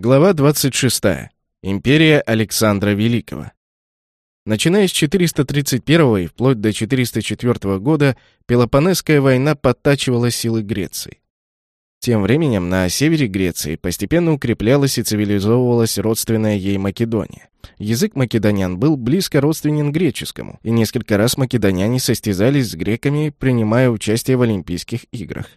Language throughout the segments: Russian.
Глава 26. Империя Александра Великого. Начиная с 431 и вплоть до 404 года, Пелопонесская война подтачивала силы Греции. Тем временем на севере Греции постепенно укреплялась и цивилизовывалась родственная ей Македония. Язык македонян был близко родственен греческому, и несколько раз македоняне состязались с греками, принимая участие в Олимпийских играх.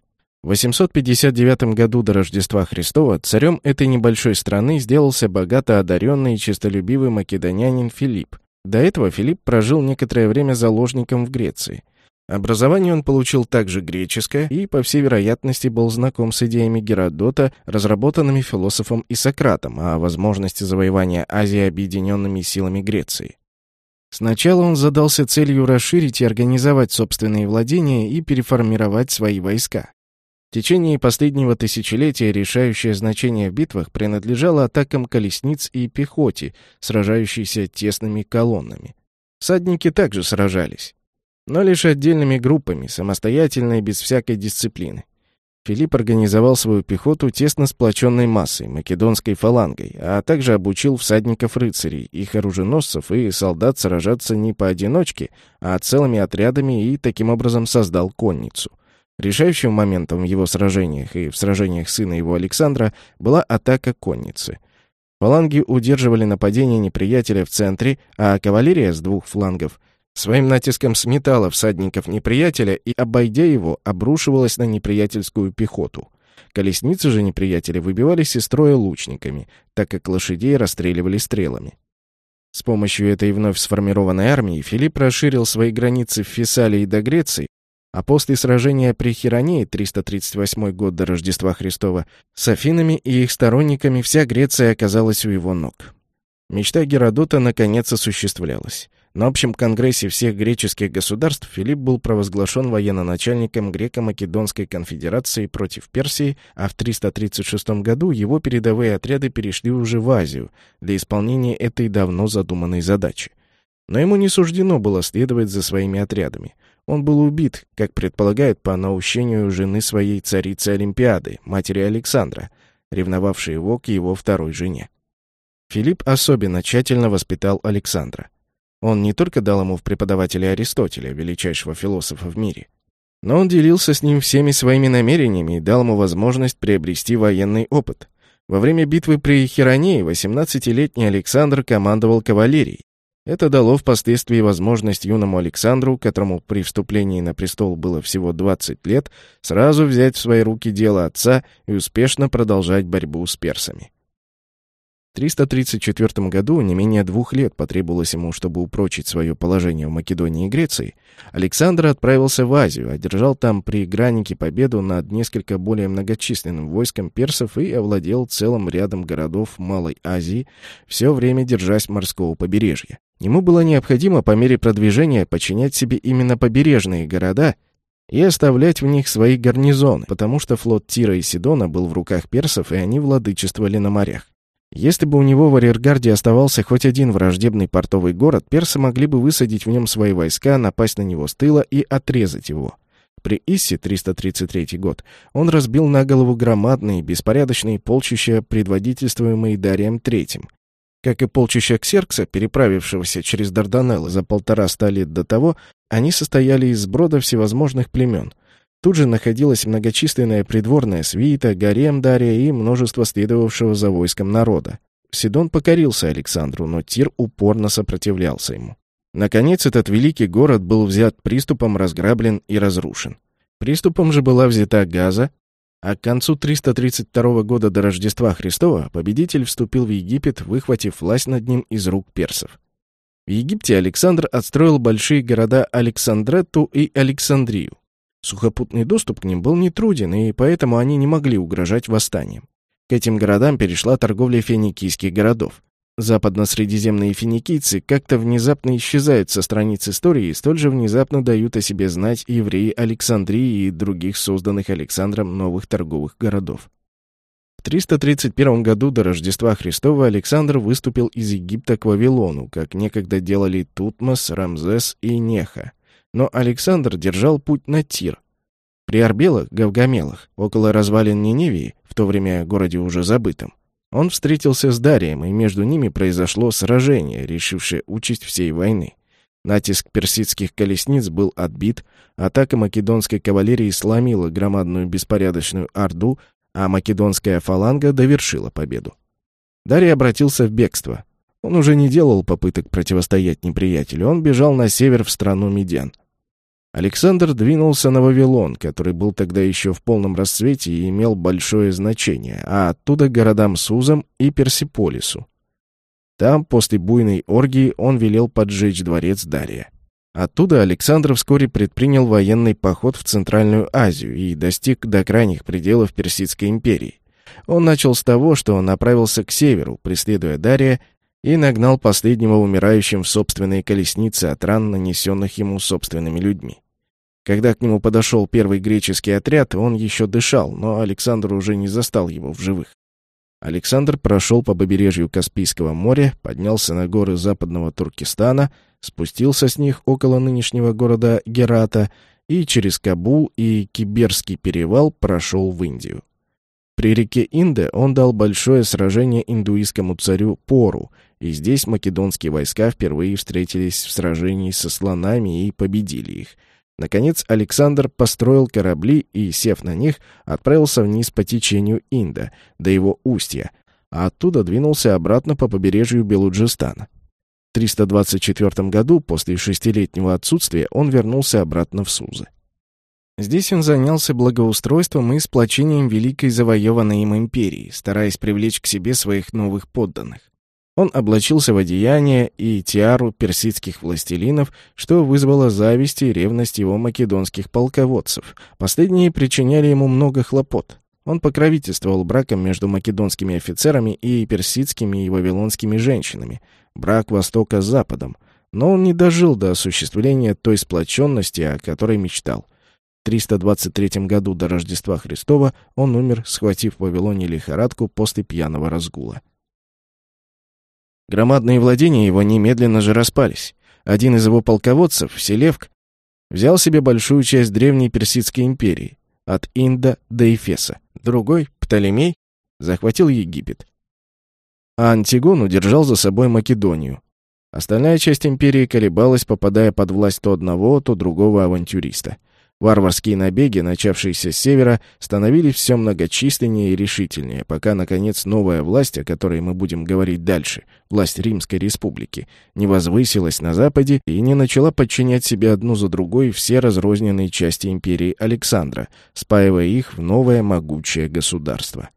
В 859 году до Рождества Христова царем этой небольшой страны сделался богато одаренный и честолюбивый македонянин Филипп. До этого Филипп прожил некоторое время заложником в Греции. Образование он получил также греческое и, по всей вероятности, был знаком с идеями Геродота, разработанными философом и Сократом о возможности завоевания Азии объединенными силами Греции. Сначала он задался целью расширить и организовать собственные владения и переформировать свои войска. В течение последнего тысячелетия решающее значение в битвах принадлежало атакам колесниц и пехоте, сражающейся тесными колоннами. Садники также сражались, но лишь отдельными группами, самостоятельно и без всякой дисциплины. Филипп организовал свою пехоту тесно сплоченной массой, македонской фалангой, а также обучил всадников-рыцарей, их оруженосцев и солдат сражаться не поодиночке, а целыми отрядами и таким образом создал конницу. Решающим моментом в его сражениях и в сражениях сына его Александра была атака конницы. Фаланги удерживали нападение неприятеля в центре, а кавалерия с двух флангов своим натиском сметала всадников неприятеля и, обойдя его, обрушивалась на неприятельскую пехоту. Колесницы же неприятеля выбивались из строя лучниками, так как лошадей расстреливали стрелами. С помощью этой вновь сформированной армии Филипп расширил свои границы в Фессалии до Греции, а после сражения при Хиронее, 338 год до Рождества Христова, с Афинами и их сторонниками вся Греция оказалась у его ног. Мечта Геродота наконец осуществлялась. На общем конгрессе всех греческих государств Филипп был провозглашен военно-начальником Греко-Македонской конфедерации против Персии, а в 336 году его передовые отряды перешли уже в Азию для исполнения этой давно задуманной задачи. Но ему не суждено было следовать за своими отрядами. Он был убит, как предполагают, по наущению жены своей царицы Олимпиады, матери Александра, ревновавшей его к его второй жене. Филипп особенно тщательно воспитал Александра. Он не только дал ему в преподавателя Аристотеля, величайшего философа в мире, но он делился с ним всеми своими намерениями и дал ему возможность приобрести военный опыт. Во время битвы при Херонее 18-летний Александр командовал кавалерией, это дало впоследствии возможность юному Александру, которому при вступлении на престол было всего 20 лет, сразу взять в свои руки дело отца и успешно продолжать борьбу с персами. В 334 году не менее двух лет потребовалось ему, чтобы упрочить свое положение в Македонии и Греции. Александр отправился в Азию, одержал там при Гранике победу над несколько более многочисленным войском персов и овладел целым рядом городов Малой Азии, все время держась морского побережья. Ему было необходимо по мере продвижения подчинять себе именно побережные города и оставлять в них свои гарнизоны, потому что флот Тира и Сидона был в руках персов, и они владычествовали на морях. Если бы у него в арьергарде оставался хоть один враждебный портовый город, персы могли бы высадить в нем свои войска, напасть на него с тыла и отрезать его. При Иссе, 333 год, он разбил на голову громадные, беспорядочные полчища, предводительствуемые Дарием III, как и полчища Ксеркса, переправившегося через Дарданеллы за полтора ста лет до того, они состояли из сброда всевозможных племен. Тут же находилась многочисленная придворная свита, гарем Дария и множество следовавшего за войском народа. Сидон покорился Александру, но Тир упорно сопротивлялся ему. Наконец, этот великий город был взят приступом, разграблен и разрушен. Приступом же была взята Газа, а к концу 332 года до Рождества Христова победитель вступил в Египет, выхватив власть над ним из рук персов. В Египте Александр отстроил большие города Александретту и Александрию. Сухопутный доступ к ним был нетруден, и поэтому они не могли угрожать восстанием. К этим городам перешла торговля финикийских городов. Западно-средиземные финикийцы как-то внезапно исчезают со страниц истории столь же внезапно дают о себе знать евреи Александрии и других созданных Александром новых торговых городов. В 331 году до Рождества Христова Александр выступил из Египта к Вавилону, как некогда делали Тутмос, Рамзес и Неха. Но Александр держал путь на Тир. При Арбелах, Гавгамелах, около развалин Ниневии, в то время городе уже забытом, Он встретился с Дарием, и между ними произошло сражение, решившее участь всей войны. Натиск персидских колесниц был отбит, атака македонской кавалерии сломила громадную беспорядочную орду, а македонская фаланга довершила победу. Дарий обратился в бегство. Он уже не делал попыток противостоять неприятелю, он бежал на север в страну Медян. Александр двинулся на Вавилон, который был тогда еще в полном расцвете и имел большое значение, а оттуда городам Сузам и Персиполису. Там, после буйной оргии, он велел поджечь дворец Дария. Оттуда Александр вскоре предпринял военный поход в Центральную Азию и достиг до крайних пределов Персидской империи. Он начал с того, что направился к северу, преследуя Дария, и нагнал последнего умирающим в собственной колеснице от ран, нанесенных ему собственными людьми. Когда к нему подошел первый греческий отряд, он еще дышал, но Александр уже не застал его в живых. Александр прошел по побережью Каспийского моря, поднялся на горы западного Туркестана, спустился с них около нынешнего города Герата и через Кабул и Киберский перевал прошел в Индию. При реке Инде он дал большое сражение индуистскому царю Пору, и здесь македонские войска впервые встретились в сражении со слонами и победили их. Наконец Александр построил корабли и, сев на них, отправился вниз по течению Инда, до его устья, а оттуда двинулся обратно по побережью Белуджистана. В 324 году, после шестилетнего отсутствия, он вернулся обратно в Сузы. Здесь он занялся благоустройством и сплочением великой завоеванной им империи, стараясь привлечь к себе своих новых подданных. Он облачился в одеяние и тиару персидских властелинов, что вызвало зависть и ревность его македонских полководцев. Последние причиняли ему много хлопот. Он покровительствовал браком между македонскими офицерами и персидскими и вавилонскими женщинами, брак Востока с Западом, но он не дожил до осуществления той сплоченности, о которой мечтал. 323 году до Рождества Христова он умер, схватив в Вавилоне лихорадку после пьяного разгула. Громадные владения его немедленно же распались. Один из его полководцев, Селевк, взял себе большую часть древней Персидской империи, от Инда до Эфеса. Другой, Птолемей, захватил Египет. А Антигон удержал за собой Македонию. Остальная часть империи колебалась, попадая под власть то одного, то другого авантюриста — Варварские набеги, начавшиеся с севера, становились все многочисленнее и решительнее, пока, наконец, новая власть, о которой мы будем говорить дальше, власть Римской Республики, не возвысилась на западе и не начала подчинять себе одну за другой все разрозненные части империи Александра, спаивая их в новое могучее государство.